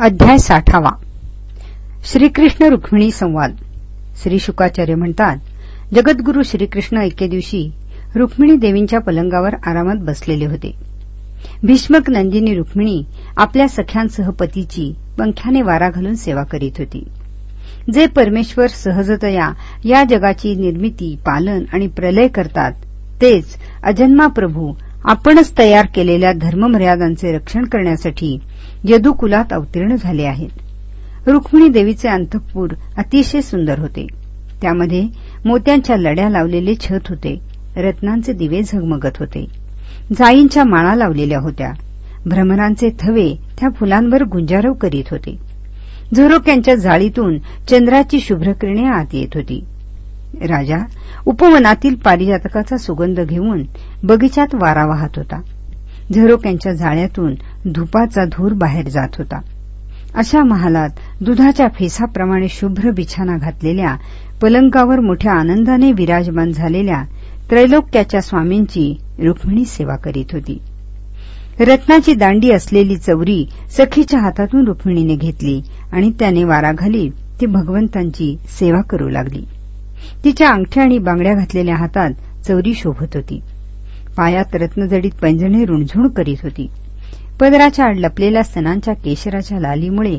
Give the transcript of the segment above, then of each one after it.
अध्याय साठावा. श्रीकृष्ण रुक्मिणी संवाद. श्री शुकाचार्य म्हणतात जगद्गुरू श्रीकृष्ण एके दिवशी रुक्मिणी देवींच्या पलंगावर आरामात बसलेले होते. भीष्मक नंदिनी रुक्मिणी आपल्या सख्यांसह पतीची पंख्याने वारा घालून सेवा करीत होती. जे परमेश्वर सहजतया या जगाची निर्मिती पालन आणि प्रलय करतात तेच अजन्मा प्रभू आपणच तयार केलेल्या धर्ममर्यादांचे रक्षण करण्यासाठी यदुकुलात अवतीर्ण झाले आहेत. रुक्मिणी देवीचे अंतपूर अतिशय सुंदर होते. त्यामध्ये मोत्यांच्या लड्या लावलेले छत होते. रत्नांचे दिवे झगमगत होते. जाईंच्या माळा लावलेल्या होत्या. भ्रमरांचे थवे त्या फुलांवर गुंजारव करीत होते. झरोक्यांच्या जाळीतून चंद्राची शुभ्रकिरणे आत येत होती. राजा उपवनातील पारिजातकाचा सुगंध घेऊन बगीचात वारा वाहत होता. झरोक्यांच्या जाळ्यातून धुपाचा धूर बाहेर जात होता. अशा महालात दुधाच्या फेसाप्रमाणे शुभ्र बिछाना घातलेल्या पलंकावर मोठ्या आनंदाने विराजमान झालेल्या त्रैलोक्याच्या स्वामींची रुक्मिणी सेवा करीत होती. रत्नाची दांडी असलेली चवरी सखीच्या हातातून रुक्मिणीने घेतली आणि त्याने वारा घाली ती भगवंतांची सेवा करू लागली. तिच्या अंगठ्या आणि बांगड्या घातलेल्या हातात चौरी शोभत होती. पायात रत्नजडीत पैंजणे रुणझुण करीत होती. पदराच्या आड लपलेल्या सणांच्या केशराच्या लालीमुळे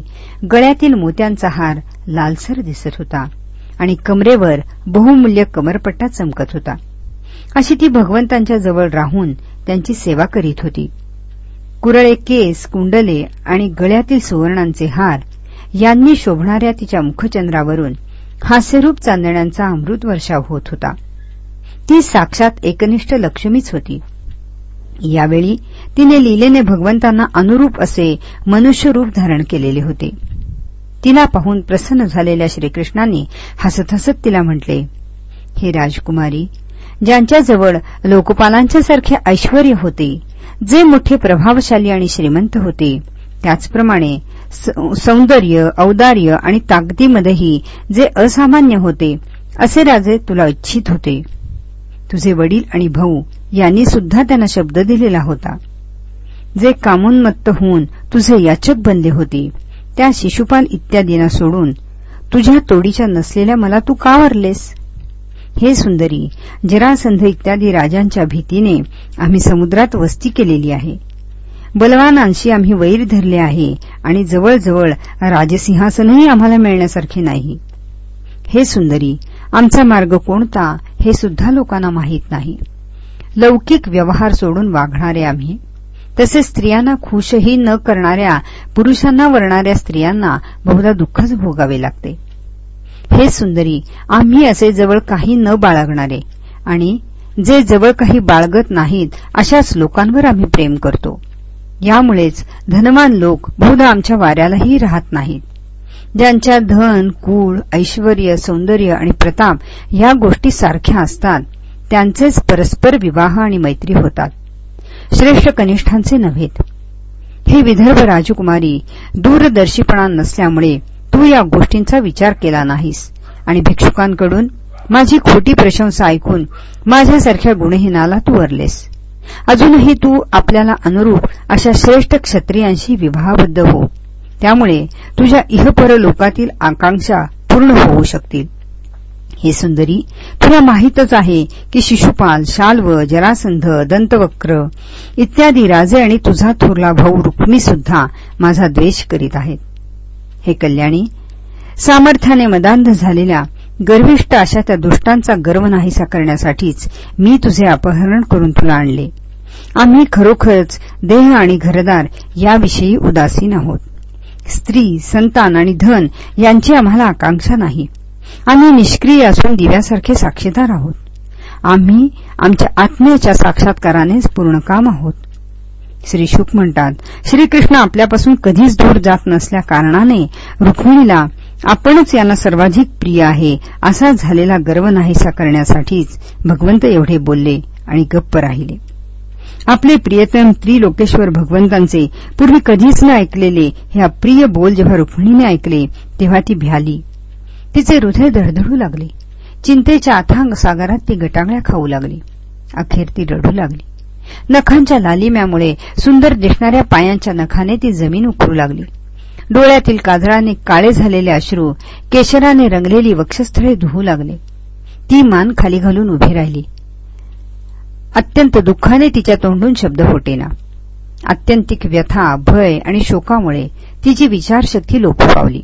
गळ्यातील मोत्यांचा हार लालसर दिसत होता आणि कमरेवर बहुमूल्य कमरपट्टा चमकत होता. अशी ती भगवंतांच्या जवळ राहून त्यांची सेवा करीत होती. कुरळे केस कुंडले आणि गळ्यातील सुवर्णांचे हार यांनी शोभणाऱ्या तिच्या मुखचंद्रावरून हास्यरूप चांदण्यांचा अमृत वर्षाव होत होता. ती साक्षात एकनिष्ठ लक्ष्मीच होती. यावेळी तिने लीलेने भगवंतांना अनुरूप असे मनुष्यरूप धारण केलेले होते. तिला पाहून प्रसन्न झालेल्या श्रीकृष्णांनी हसत हसत तिला म्हटले हे राजकुमारी ज्यांच्याजवळ लोकपालांच्या सारखे ऐश्वर होते जे मोठे प्रभावशाली आणि श्रीमंत होते त्याचप्रमाणे सौंदर्य औदार्य आणि ताकदीमध्येही जे असामान्य होते असे राजे तुला इच्छित होते. तुझे वडील आणि भाऊ यांनी सुद्धा त्यांना शब्द दिलेला होता. जे कामोन्मत्त होऊन तुझे याचक बनले होते त्या शिशुपाल इत्यादींना सोडून तुझ्या तोडीच्या नसलेल्या मला तू का वरलेस? हे सुंदरी जरासंध इत्यादी राजांच्या भीतीने आम्ही समुद्रात वस्ती केलेली आहे. बलवानांशी आम्ही वैर धरले आहे आणि जवळजवळ राजसिंहासनही आम्हाला मिळण्यासारखे नाही. हे सुंदरी आमचा मार्ग कोणता हे सुद्धा लोकांना माहीत नाही. लौकिक व्यवहार सोडून वागणारे आम्ही. तसेच स्त्रियांना खुशही न करणाऱ्या पुरुषांना वरणाऱ्या स्त्रियांना बहुधा दुःखच भोगावे लागते. हे सुंदरी आम्ही असे जवळ काही न बाळगणारे आणि जे जवळ काही बाळगत नाहीत अशाच लोकांवर आम्ही प्रेम करतो. यामुळेच धनवान लोक बहुधा आमच्या वाऱ्यालाही राहत नाहीत. ज्यांच्या धन कुळ ऐश्वर सौंदर्य आणि प्रताप या गोष्टी सारख्या असतात त्यांचेच परस्पर विवाह आणि मैत्री होतात. श्रेष्ठ कनिष्ठांचे नव्हेत हे विदर्भ राजकुमारी दूरदर्शीपणा नसल्यामुळे तू या गोष्टींचा विचार केला नाहीस. आणि भिक्षुकांकडून माझी खोटी प्रशंसा ऐकून माझ्यासारख्या गुणहीनाला तू वरलेस. अजूनही तू आपल्याला अनुरूप अशा श्रेष्ठ क्षत्रियांशी विवाहबद्ध हो. त्यामुळे तुझ्या इहपर लोकातील आकांक्षा पूर्ण होऊ शकतील. हे सुंदरी तुला माहीतच आहे की शिशुपाल शाल्व जरासंध दंतवक्र इत्यादी राजे आणि तुझा थोरला भाऊ रुक्मी सुद्धा माझा द्वेष करीत आहेत. हे कल्याणी सामर्थ्याने मदांध झालेल्या गर्विष्ट अशा त्या दुष्टांचा गर्व नाहीसा करण्यासाठीच मी तुझे अपहरण करून तुला आणले. आम्ही खरोखरच देह आणि घरदार याविषयी उदासीन आहोत. स्त्री संतान आणि धन यांची आम्हाला आकांक्षा नाही. आम्ही निष्क्रिय असून दिव्यासारखे साक्षीदार आहोत. आम्ही आमच्या आत्म्याच्या साक्षात्कारानेच पूर्ण काम आहोत. श्री शुक म्हणतात श्रीकृष्ण आपल्यापासून कधीच दूर जात नसल्या कारणाने रुक्मिणीला आपणच यांना सर्वाधिक प्रिय आहे. असा झालेला गर्व नाहीसा करण्यासाठीच भगवंत एवढे बोलले आणि गप्प राहिले. आपले प्रियतम त्रिलोकेश्वर भगवंतांचे पूर्वी कधीच न ऐकलेले हे अप्रिय बोल जेव्हा रुक्मिणीने ऐकले तेव्हा ती भ्याली. तिचे हृदय धडधडू लागले. चिंतेच्या अथांग सागरात ती गटांगळ्या खाऊ लागली. अखेर ती रडू लागली. नखांच्या लालिम्यामुळे सुंदर दिसणाऱ्या पायांच्या नखाने ती जमीन उकरू लागली. डोळ्यातील काजळाने काळे झालेले अश्रू केशराने रंगलेली वक्षस्थळे धुवू लागले. ती मान खाली घालून उभी राहिली. अत्यंत दुःखाने तिच्या तोंडून शब्द होटेना अत्यंतिक व्यथा भय आणि शोकामुळे तिची विचारशक्ती लोप पावली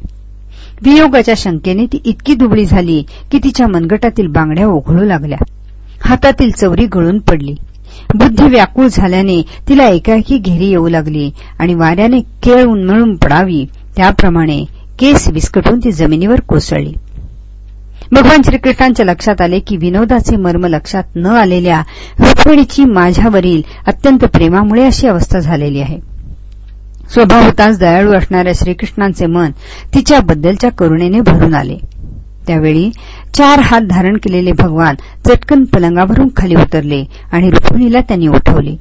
वियोगाच्या शंकेने ती इतकी दुबळी झाली की तिच्या मनगटातील बांगड्या ओघळू लागल्या. हातातील चवरी गळून पडली. बुद्धी व्याकुळ झाल्याने तिला एकाएकी घेरी येऊ लागली आणि वाऱ्याने केळ उन्मळून पडावी. त्याप्रमाणे केस विस्कटून ती जमिनीवर कोसळली. भगवान श्रीकृष्णांच्या लक्षात आले की विनोदाचे मर्म लक्षात न आलेल्या रुक्मिणीची माझ्यावरील अत्यंत प्रेमामुळे अशी अवस्था झालेली आहे. स्वभावताच दयाळू असणाऱ्या श्रीकृष्णांचे मन तिच्याबद्दलच्या करुणेने भरून आले. त्यावेळी चार हात धारण केलेले भगवान चटकन पलंगावरून खाली उतरले आणि रुक्मिणीला त्यांनी उठवले.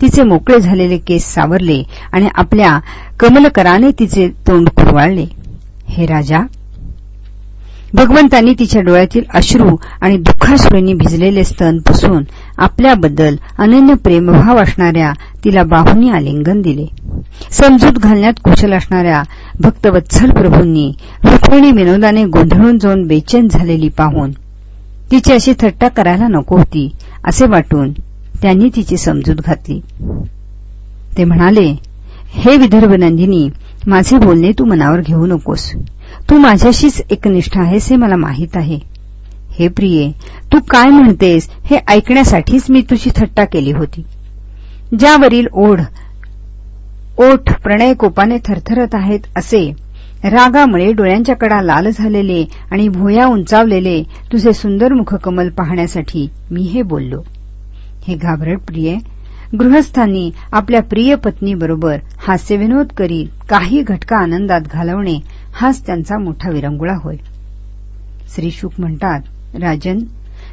तिचे मोकळे झालेले केस सावरले आणि आपल्या कमलकराने तिचे तोंड कुरवाळले हे राजा भगवंतांनी तिच्या डोळ्यातील अश्रू आणि दुःखाश्रूंनी भिजलेले स्तन पुसून आपल्याबद्दल अनन्य प्रेमभाव असणाऱ्या तिला बाहूंनी आलिंगन दिले. समजूत घालण्यात कुशल असणाऱ्या भक्तवत्सल प्रभूंनी रुक्मिणी विनोदाने गोंधळून जाऊन बेचैन झालेली पाहून तिची अशी थट्टा करायला नको होती असे वाटून त्यांनी तिची समजूत घातली. ते म्हणाले हे विदर्भ नंदिनी माझे बोलणे तू मनावर घेऊ नकोस. तू माझ्याशीच एकनिष्ठ आहेस हे मला माहीत आहे. हे प्रिये तू काय म्हणतेस हे ऐकण्यासाठीच मी तुझी थट्टा केली होती. ज्यावरील ओढ ओठ प्रणय कोपाने थरथरत आहेत असे. रागामुळे डोळ्यांच्या कडा लाल झालेले आणि भोया उंचावलेले तुझे सुंदर मुखकमल पाहण्यासाठी मी हे बोललो. हे घाबरट प्रिय गृहस्थांनी आपल्या प्रिय पत्नीबरोबर हास्यविनोद करीत काही घटका आनंदात घालवणे हाच त्यांचा मोठा विरंगुळा होय. श्री शुक म्हणतात राजन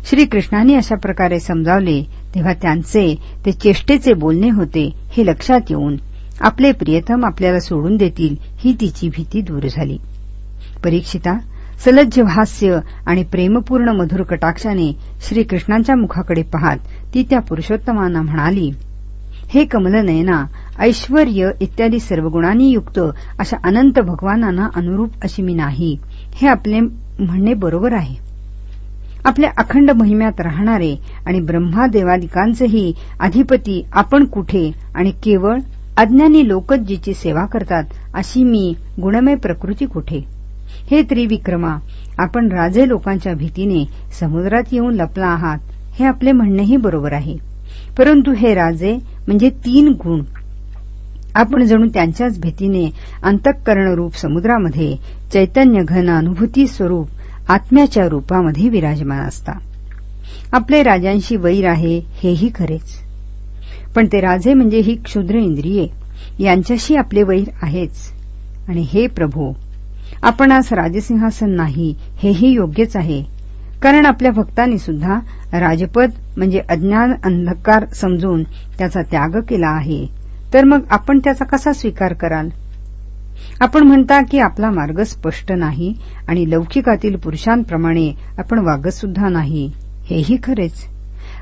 श्रीकृष्णांनी अशा प्रकारे समजावले तेव्हा त्यांचे ते चेष्टेचे बोलणे होते हे लक्षात येऊन आपले प्रियतम आपल्याला सोडून देतील ही तिची भीती दूर झाली. परीक्षिता सलज्ज भास्य आणि प्रेमपूर्ण मधुर कटाक्षाने श्रीकृष्णांच्या मुखाकडे पाहत ती त्या पुरुषोत्तमांना म्हणाली हे कमलनयना ऐश्वर इत्यादी सर्व गुणांनी युक्त अशा अनंत भगवानांना अनुरूप अशी मी नाही. हे आपले म्हणणे बरोबर आहे. आपल्या अखंड महिम्यात राहणारे आणि ब्रह्मादेवादिकांचेही अधिपती आपण कुठे आणि केवळ अज्ञानी लोकच जिची सेवा करतात अशी मी गुणमय प्रकृती कुठे? हे त्रिविक्रमा आपण राजे लोकांच्या भीतीने समुद्रात येऊन लपला आहात हे आपले म्हणणेही बरोबर आहे. परंतु हे राजे म्हणजे तीन गुण. आपण जणू त्यांच्याच भीतीने अंतःकरणरूप समुद्रामध्ये चैतन्य घन अनुभूती स्वरूप आत्म्याच्या रूपामध्ये विराजमान असता. आपले राजांशी वैर आहे हेही खरेच. पण ते राजे म्हणजे ही क्षुद्र इंद्रिये यांच्याशी आपले वैर आहेच. आणि हे प्रभू आपणास राजसिंहासन नाही हेही योग्यच आहे. कारण आपल्या भक्तांनी सुद्धा राजपद म्हणजे अज्ञान अंधकार समजून त्याचा त्याग केला आहे. तर मग आपण त्याचा कसा स्वीकार कराल? आपण म्हणता की आपला मार्ग स्पष्ट नाही आणि लौकिकातील पुरुषांप्रमाणे आपण वागतसुद्धा नाही. हेही खरेच.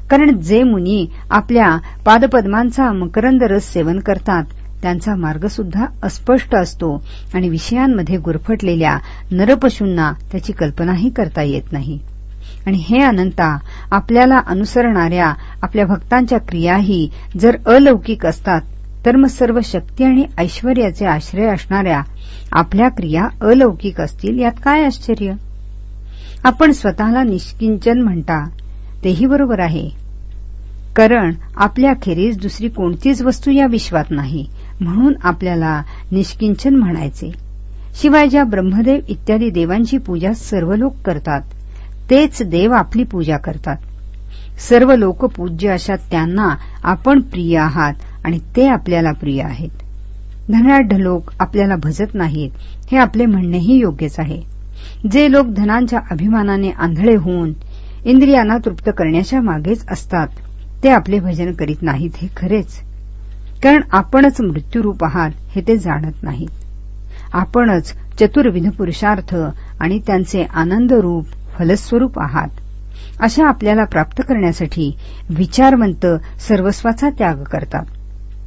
कारण जे मुनी आपल्या पादपद्मांचा मकरंद रस सेवन करतात त्यांचा मार्ग सुद्धा अस्पष्ट असतो आणि विषयांमध्ये गुरफटलेल्या नरपशूंना त्याची कल्पनाही करता येत नाही. आणि हे अनंता आपल्याला अनुसरणाऱ्या आपल्या भक्तांच्या क्रियाही जर अलौकिक असतात तर मग सर्व शक्ती आणि ऐश्वर्याचे आश्रय असणाऱ्या आपल्या क्रिया अलौकिक असतील यात काय आश्चर्य? आपण स्वतःला निष्किंचन म्हणता तेही बरोबर आहे. कारण आपल्याखेरीज दुसरी कोणतीच वस्तू या विश्वात नाही म्हणून आपल्याला निष्किंचन म्हणायचे. शिवाय ज्या ब्रह्मदेव इत्यादी देवांची पूजा सर्व लोक करतात तेच देव आपली पूजा करतात. सर्व लोक पूज्य अशा त्यांना आपण प्रिय आहात आणि ते आपल्याला प्रिय आहेत. धनाढ्य लोक आपल्याला भजत नाहीत हे आपले म्हणणेही योग्यच आहे. जे लोक धनांच्या अभिमानाने आंधळे होऊन इंद्रियांना तृप्त करण्याच्या मागेच असतात ते आपले भजन करीत नाहीत हे खरेच. कारण आपणच मृत्यूरूप आहात हे ते जाणत नाहीत. आपणच चतुर्विध पुरुषार्थ आणि त्यांचे आनंदरूप फलस्वरूप आहात. अशा आपल्याला प्राप्त करण्यासाठी विचारवंत सर्वस्वाचा त्याग करतात.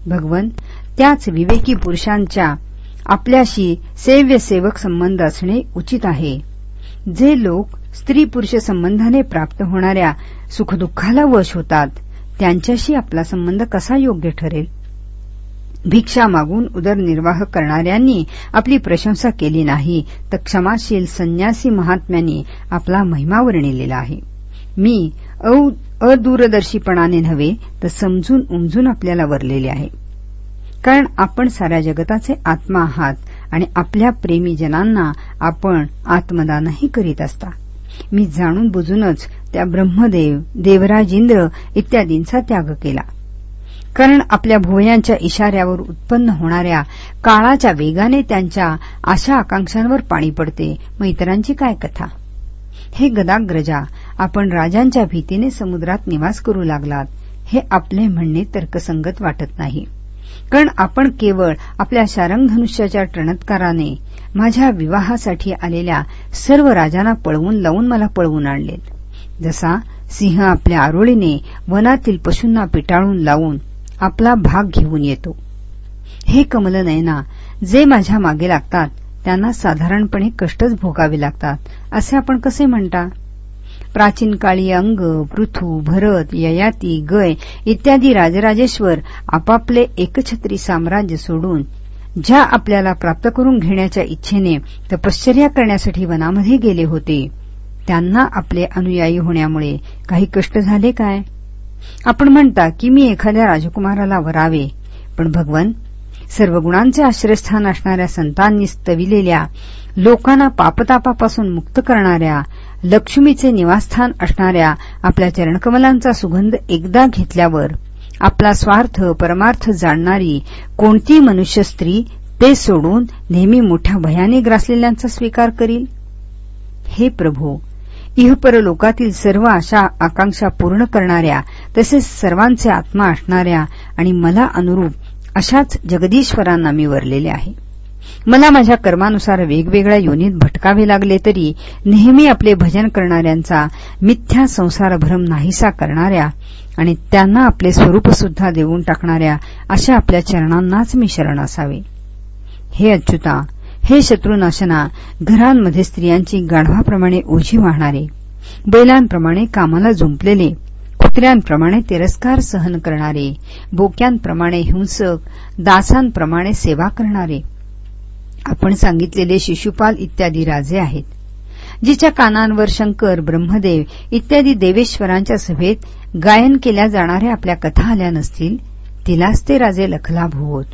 भगवन त्याच विवेकी पुरुषांच्या आपल्याशी सेव्य सेवक संबंध असणे उचित आहे. जे लोक स्त्री पुरुष संबंधाने प्राप्त होणाऱ्या सुखदुःखाला वश होतात त्यांच्याशी आपला संबंध कसा योग्य ठरेल? भिक्षा मागून उदरनिर्वाह करणाऱ्यांनी आपली प्रशंसा केली नाही तर क्षमाशील संन्यासी महात्म्यांनी आपला महिमा वर्णिलेला आहे. मी अदूरदर्शीपणाने नव्हे तर समजून उमजून आपल्याला वरलेले आहे. कारण आपण साऱ्या जगताचे आत्मा आहात आणि आपल्या प्रेमीजनांना आपण आत्मदानही करीत असता. मी जाणून बुजूनच त्या ब्रह्मदेव देवराज इंद्र इत्यादींचा त्याग केला. कारण आपल्या भुवयांच्या इशाऱ्यावर उत्पन्न होणाऱ्या काळाच्या वेगाने त्यांच्या आशा आकांक्षांवर पाणी पडते मग इतरांची काय कथा? हे गदाग्रजा आपण राजांच्या भीतीने समुद्रात निवास करू लागलात. हे आपले म्हणणे तर्कसंगत वाटत नाही. कारण आपण केवळ आपल्या शारंगधनुष्याच्या टणत्काराने माझ्या विवाहासाठी आलेल्या सर्व राजांना पळवून लावून मला पळवून आणलेत. जसा सिंह आपल्या आरोळीने वनातील पशूंना पिटाळून लावून आपला भाग घेऊन येतो. हे कमलनयना जे माझ्या मागे लागतात त्यांना साधारणपणे कष्टच भोगावे लागतात असे आपण कसे म्हणता? प्राचीन काळी अंग पृथू भरत ययाती गय इत्यादी राजराजेश्वर आपापले एकछत्री साम्राज्य सोडून ज्या आपल्याला प्राप्त करून घेण्याच्या इच्छेने तपश्चर्या करण्यासाठी वनामध्ये गेले होते त्यांना आपले अनुयायी होण्यामुळे काही कष्ट झाले काय? आपण म्हणता की मी एखाद्या राजकुमाराला वरावे पण भगवन सर्व गुणांचे आश्रयस्थान असणाऱ्या संतांनी स्तविलेल्या लोकांना पापतापापासून मुक्त करणाऱ्या लक्ष्मीचे निवासस्थान असणाऱ्या आपल्या चरणकमलांचा सुगंध एकदा घेतल्यावर आपला स्वार्थ परमार्थ जाणणारी कोणती मनुष्य स्त्री ते सोडून नेहमी मोठ्या भयाने ग्रासलेल्यांचा स्वीकार करील? हे प्रभू इहपरलोकातील सर्व आशा आकांक्षा पूर्ण करणाऱ्या तसेच सर्वांचे आत्मा असणाऱ्या आणि मला अनुरूप अशाच जगदीश्वरांना मी वरलेले आहे. मला माझ्या कर्मानुसार वेगवेगळ्या योनीत भटकावे लागले तरी नेहमी आपले भजन करणाऱ्यांचा मिथ्या संसारभ्रम नाहीसा करणाऱ्या आणि त्यांना आपले स्वरूप सुद्धा देऊन टाकणाऱ्या अशा आपल्या चरणांनाच मी शरण असावे. हे अच्युता हे शत्रुनाशना घरांमध्ये स्त्रियांची गाढवाप्रमाणे ओझी वाहणारे बैलांप्रमाणे कामाला झुंपलेले कुत्र्यांप्रमाणे तिरस्कार सहन करणारे बोक्यांप्रमाणे हिंसक दासांप्रमाणे सेवा करणारे आपण सांगितलेले शिशुपाल इत्यादी राजे आहेत जिच्या कानांवर शंकर ब्रह्मदेव इत्यादी देवेश्वरांच्या सभेत गायन केल्या जाणाऱ्या आपल्या कथा आल्या नसतील तिलाच ते राजे लखलाभ होत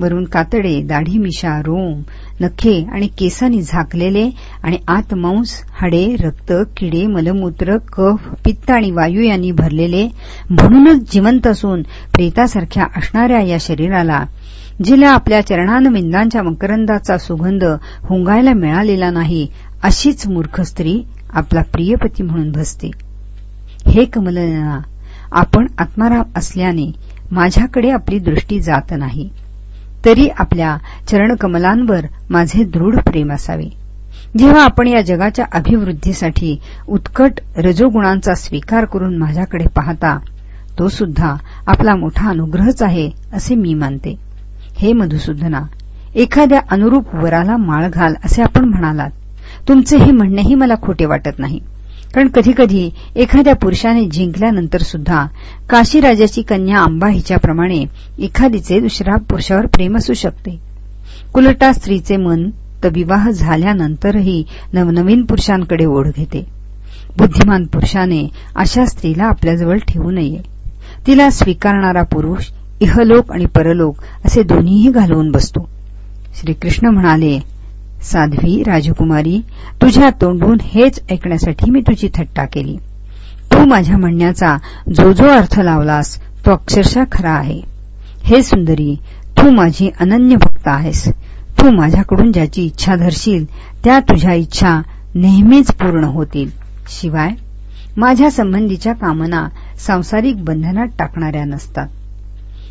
वरून कातडे दाढी मिशा रोम नखे आणि केसांनी झाकलेले आणि आत मांस हाडे रक्त किडे मलमूत्र कफ पित्त आणि वायू यांनी भरलेले म्हणूनच जिवंत असून प्रेतासारख्या असणाऱ्या या शरीराला जिला आपल्या चरणानविंदांच्या मकरंदाचा सुगंध हुंगायला मिळालेला नाही अशीच मूर्ख स्त्री आपला प्रियपती म्हणून भसते हे कमलना आपण आत्माराम असल्याने माझ्याकडे आपली दृष्टी जात नाही. तरी आपल्या चरणकमलांवर माझे दृढ प्रेम असावे. जेव्हा आपण या जगाच्या अभिवृद्धीसाठी उत्कट रजोगुणांचा स्वीकार करून माझ्याकडे पाहता तो सुद्धा आपला मोठा अनुग्रहच आहे असे मी मानते. हे मधुसूदना एखाद्या अनुरूप वराला माळ घाल असे आपण म्हणालात. तुमचे हे म्हणणेही मला खोटे वाटत नाही. कारण कधीकधी एखाद्या पुरुषाने जिंकल्यानंतर सुद्धा काशीराजाची कन्या अंबा हिच्याप्रमाणे एखादीचे दुसऱ्या पुरुषावर प्रेम असू शकते. कुलटा स्त्रीचे मन तर विवाह झाल्यानंतरही नवनवीन पुरुषांकडे ओढ घेते. बुद्धिमान पुरुषाने अशा स्त्रीला आपल्याजवळ ठेवू नये. तिला स्वीकारणारा पुरुष इहलोक आणि परलोक असे दोन्हीही घालवून बसतो. श्रीकृष्ण म्हणाले साध्वी राजकुमारी तुझ्या तोंडून हेच ऐकण्यासाठी मी तुझी थट्टा केली. तू माझ्या म्हणण्याचा जो जो अर्थ लावलास तो अक्षरशः खरा आहे. हे सुंदरी तू माझी अनन्य भक्त आहेस. तू माझ्याकडून ज्याची इच्छा धरशील त्या तुझ्या इच्छा नेहमीच पूर्ण होतील. शिवाय माझ्या संबंधीच्या कामना सांसारिक बंधनात टाकणाऱ्या नसतात.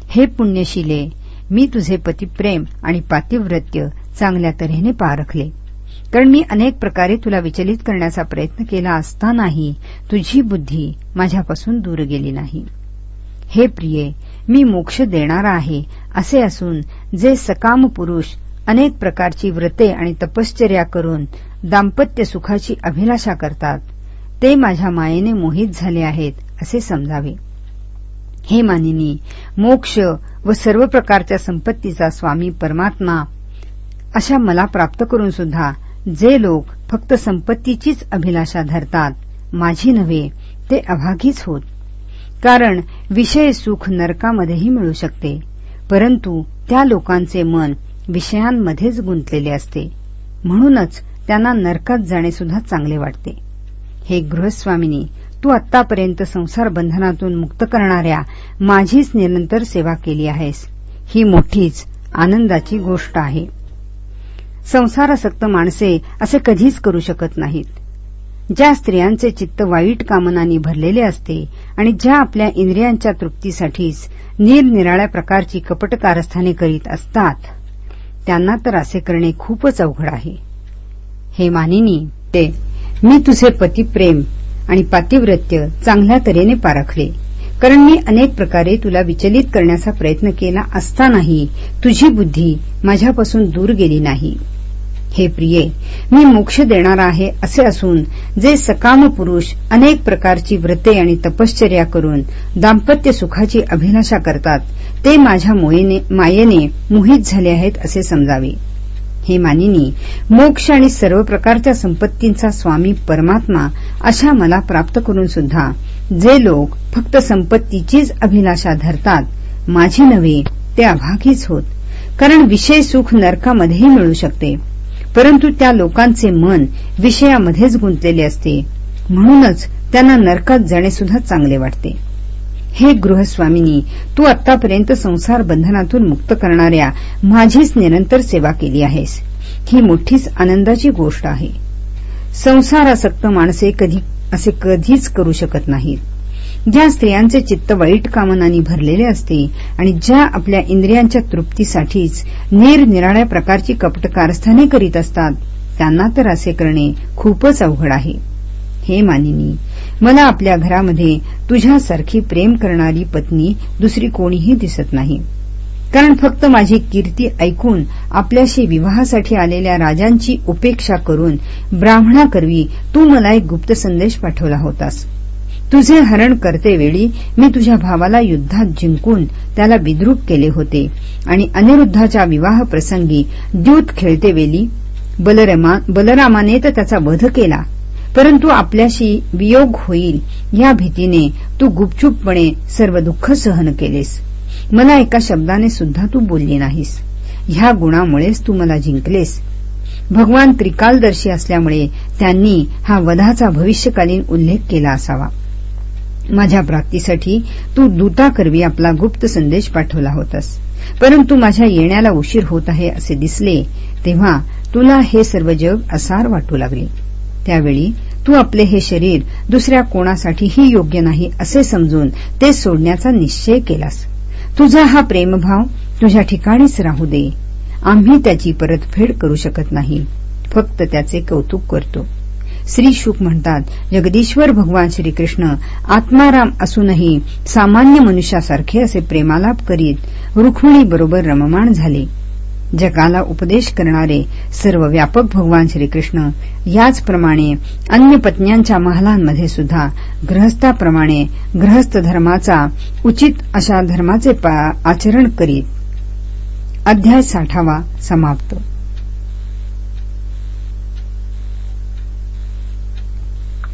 हे पुण्यशिले मी तुझे पतिप्रेम आणि पातिव्रत्य चांगल्या तऱ्हेने पारखले. कारण मी अनेक प्रकारे तुला विचलित करण्याचा प्रयत्न केला असतानाही तुझी बुद्धी माझ्यापासून दूर गेली नाही. हे प्रिये मी मोक्ष देणारा आहे असे असून जे सकाम पुरुष अनेक प्रकारची व्रते आणि तपश्चर्या करून दाम्पत्य सुखाची अभिलाषा करतात ते माझ्या मायेने मोहित झाले आहेत असे समजावे. हे मानिनी मोक्ष व सर्व प्रकारच्या संपत्तीचा स्वामी परमात्मा अशा मला प्राप्त करून सुद्धा जे लोक फक्त संपत्तीचीच अभिलाषा धरतात माझी नव्हे ते अभागीच होत. कारण विषय सुख नरकामध्येही मिळू शकते परंतु त्या लोकांचे मन विषयांमध्येच गुंतलेले असते. म्हणूनच त्यांना नरकात जाणे सुद्धा चांगले वाटते. हे गृहस्वामिनी तू आतापर्यंत संसार बंधनातून मुक्त करणाऱ्या माझीच निरंतर सेवा केली आहेस. ही मोठीच आनंदाची गोष्ट आहे. संसारासक्त माणसे असे कधीच करू शकत नाहीत. ज्या स्त्रियांचे चित्त वाईट कामनांनी भरलेले असते आणि ज्या आपल्या इंद्रियांच्या तृप्तीसाठीच निरनिराळ्या प्रकारची कपट कारस्थाने करीत असतात त्यांना तर असे करणे खूपच अवघड आहे. हे मानिनी ते मी तुझे पतिप्रेम आणि पातिव्रत्य चांगल्या तऱ्हेने पारखले. कारण मी अनेक प्रकारे तुला विचलित करण्याचा प्रयत्न केला असतानाही तुझी बुद्धी माझ्यापासून दूर गेली नाही. हे प्रिये मी मोक्ष देणारा आहे असे असून जे सकाम पुरुष अनेक प्रकारची व्रते आणि तपश्चर्या करून दाम्पत्य सुखाची अभिलाषा करतात ते माझ्या मायेने मोहित झाले आहेत असे समजावे. हे मानिनी मोक्ष आणि सर्व प्रकारच्या संपत्तींचा स्वामी परमात्मा अशा मला प्राप्त करून सुद्धा जे लोक फक्त संपत्तीचीच अभिलाषा धरतात माझी नव्हे ते अभागीच होत. कारण विषय सुख नरकामध्येही मिळू शकते. परंतु त्या लोकांचे मन विषयामध्येच गुंतलेले असते. म्हणूनच त्यांना नरकात जाणे सुद्धा चांगले वाटते. हे गृहस्वामिनी तू आतापर्यंत संसार बंधनातून मुक्त करणाऱ्या माझीच निरंतर सेवा केली आहेस. ही मोठीच आनंदाची गोष्ट आहे. संसारासक्त माणसे कधी असे कधीच करू शकत नाहीत. ज्या स्त्रियांचे चित्त वाईट कामनांनी भरलेले असते आणि ज्या आपल्या इंद्रियांच्या तृप्तीसाठीच निरनिराळ्या प्रकारची कपट कारस्थाने करीत असतात त्यांना तर असे करणे खूपच अवघड आहे. हे मानिनी मला आपल्या घरामध्ये तुझ्यासारखी प्रेम करणारी पत्नी दुसरी कोणीही दिसत नाही. कारण फक्त माझी कीर्ती ऐकून आपल्याशी विवाहासाठी आलेल्या राजांची उपेक्षा करून ब्राह्मणाकरवी तू मला एक गुप्त संदेश पाठवला होतास. तुझे हरण करतेवेळी मी तुझ्या भावाला युद्धात जिंकून त्याला विद्रूप केले होते आणि अनिरुद्धाच्या विवाहप्रसंगी द्यूत खेळतेवेळी बलरामाने तर त्याचा वध केला. परंतु आपल्याशी वियोग होईल या भीतीने तू गुपचूपपणे सर्व दुःख सहन केलेस. मला एका शब्दाने सुद्धा तू बोलली नाहीस. ह्या गुणामुळेच तू मला जिंकलेस. भगवान त्रिकालदर्शी असल्यामुळे त्यांनी हा वधाचा भविष्यकालीन उल्लेख केला असावा. माझ्या प्राप्तीसाठी तू दूताकरवी आपला गुप्त संदेश पाठवला होतास. परंतु माझ्या येण्याला उशीर होत आहे असे दिसले तेव्हा तुला हे सर्व जग असार वाटू लागले. त्यावेळी तू आपले हे शरीर दुसऱ्या कोणासाठीही योग्य नाही असे समजून ते सोडण्याचा निश्चय केलास. तुझा हा प्रेमभाव तुझ्या ठिकाणीच राहू दे. आम्ही त्याची परतफेड करू शकत नाही. फक्त त्याचे कौतुक करतो. श्री शुक म्हणतात जगदीश्वर भगवान श्रीकृष्ण आत्माराम असूनही सामान्य मनुष्यासारखे असे प्रेमालाप करीत रुक्मिणीबरोबर रममाण झाले. जगाला उपदेश करणारे सर्व व्यापक भगवान श्रीकृष्ण. याचप्रमाणे अन्य पत्न्यांच्या महालांमध्ये सुद्धा ग्रहस्थाप्रमाणे ग्रहस्थ धर्माचा उचित अशा धर्माचे आचरण करीत. अध्याय साठावा समाप्त.